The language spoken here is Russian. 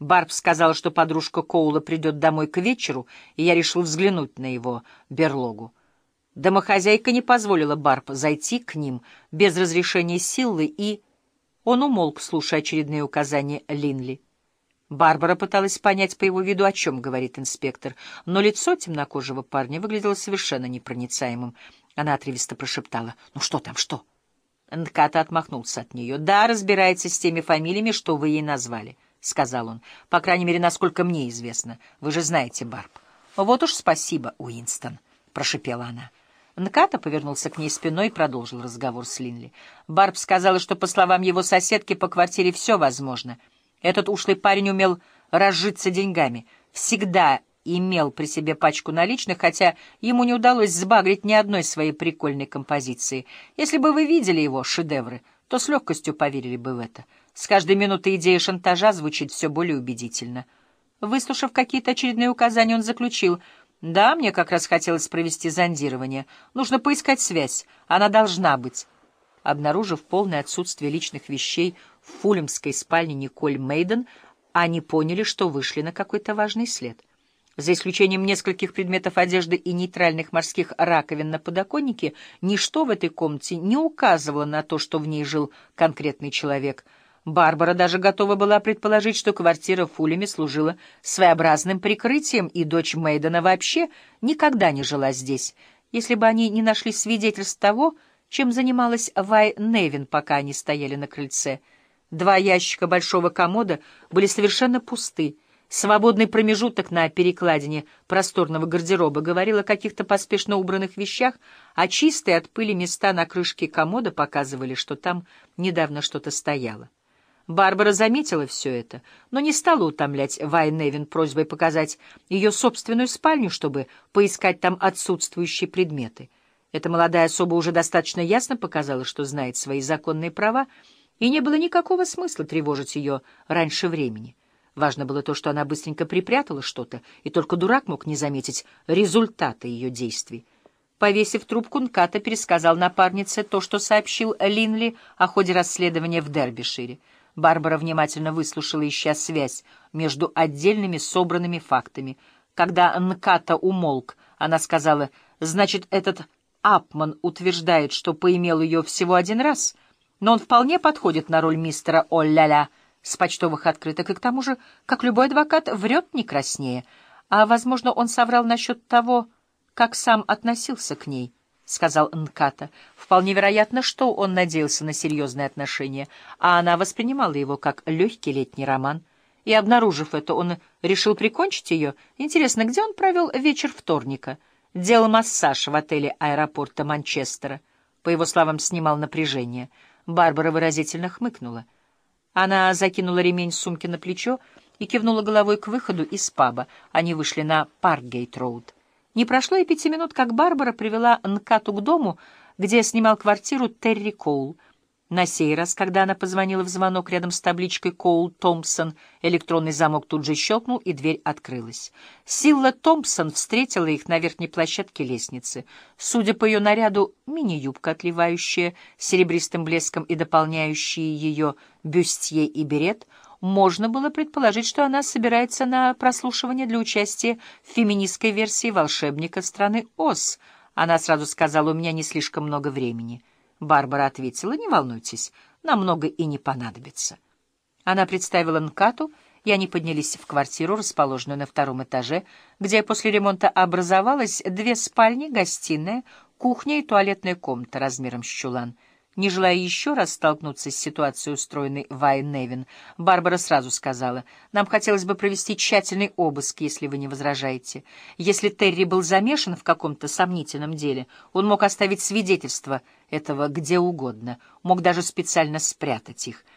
Барб сказала, что подружка Коула придет домой к вечеру, и я решил взглянуть на его берлогу. Домохозяйка не позволила Барб зайти к ним без разрешения Силлы, и он умолк, слушая очередные указания Линли. Барбара пыталась понять по его виду, о чем говорит инспектор, но лицо темнокожего парня выглядело совершенно непроницаемым. Она отрывисто прошептала. «Ну что там, что?» Нката отмахнулся от нее. «Да, разбирается с теми фамилиями, что вы ей назвали», — сказал он. «По крайней мере, насколько мне известно. Вы же знаете, Барб». «Вот уж спасибо, Уинстон», — прошепела она. Нката повернулся к ней спиной и продолжил разговор с Линли. Барб сказала, что, по словам его соседки, по квартире все возможно — этот ушлый парень умел разжиться деньгами, всегда имел при себе пачку наличных, хотя ему не удалось сбагрить ни одной своей прикольной композиции. Если бы вы видели его шедевры, то с легкостью поверили бы в это. С каждой минутой идея шантажа звучит все более убедительно. Выслушав какие-то очередные указания, он заключил, «Да, мне как раз хотелось провести зондирование. Нужно поискать связь. Она должна быть». Обнаружив полное отсутствие личных вещей в фулемской спальне Николь Мейден, они поняли, что вышли на какой-то важный след. За исключением нескольких предметов одежды и нейтральных морских раковин на подоконнике, ничто в этой комнате не указывало на то, что в ней жил конкретный человек. Барбара даже готова была предположить, что квартира в служила своеобразным прикрытием, и дочь Мейдена вообще никогда не жила здесь, если бы они не нашли свидетельств того, чем занималась Вай Невин, пока они стояли на крыльце — Два ящика большого комода были совершенно пусты. Свободный промежуток на перекладине просторного гардероба говорил о каких-то поспешно убранных вещах, а чистые от пыли места на крышке комода показывали, что там недавно что-то стояло. Барбара заметила все это, но не стала утомлять Вайневин просьбой показать ее собственную спальню, чтобы поискать там отсутствующие предметы. Эта молодая особа уже достаточно ясно показала, что знает свои законные права, и не было никакого смысла тревожить ее раньше времени. Важно было то, что она быстренько припрятала что-то, и только дурак мог не заметить результата ее действий. Повесив трубку, Нката пересказал напарнице то, что сообщил Линли о ходе расследования в Дербишире. Барбара внимательно выслушала, ища связь между отдельными собранными фактами. Когда Нката умолк, она сказала, «Значит, этот Апман утверждает, что поимел ее всего один раз?» но он вполне подходит на роль мистера О-ля-ля с почтовых открыток, и к тому же, как любой адвокат, врет не краснее. А, возможно, он соврал насчет того, как сам относился к ней, — сказал Нката. Вполне вероятно, что он надеялся на серьезные отношения, а она воспринимала его как легкий летний роман. И, обнаружив это, он решил прикончить ее. Интересно, где он провел вечер вторника? Делал массаж в отеле аэропорта Манчестера. По его словам, снимал напряжение — Барбара выразительно хмыкнула. Она закинула ремень сумки на плечо и кивнула головой к выходу из паба. Они вышли на Паркгейт-роуд. Не прошло и пяти минут, как Барбара привела Нкату к дому, где снимал квартиру Терри Коул — на сей раз, когда она позвонила в звонок рядом с табличкой «Коул Томпсон», электронный замок тут же щелкнул, и дверь открылась. Силла Томпсон встретила их на верхней площадке лестницы. Судя по ее наряду, мини-юбка, отливающая серебристым блеском и дополняющие ее бюстье и берет, можно было предположить, что она собирается на прослушивание для участия в феминистской версии «Волшебника страны Оз». Она сразу сказала, у меня не слишком много времени. Барбара ответила, не волнуйтесь, нам много и не понадобится. Она представила Нкату, и они поднялись в квартиру, расположенную на втором этаже, где после ремонта образовалось две спальни, гостиная, кухня и туалетная комната размером с чулан — не желая еще раз столкнуться с ситуацией, устроенной Вайн Невин, Барбара сразу сказала, «Нам хотелось бы провести тщательный обыск, если вы не возражаете. Если Терри был замешан в каком-то сомнительном деле, он мог оставить свидетельство этого где угодно, мог даже специально спрятать их».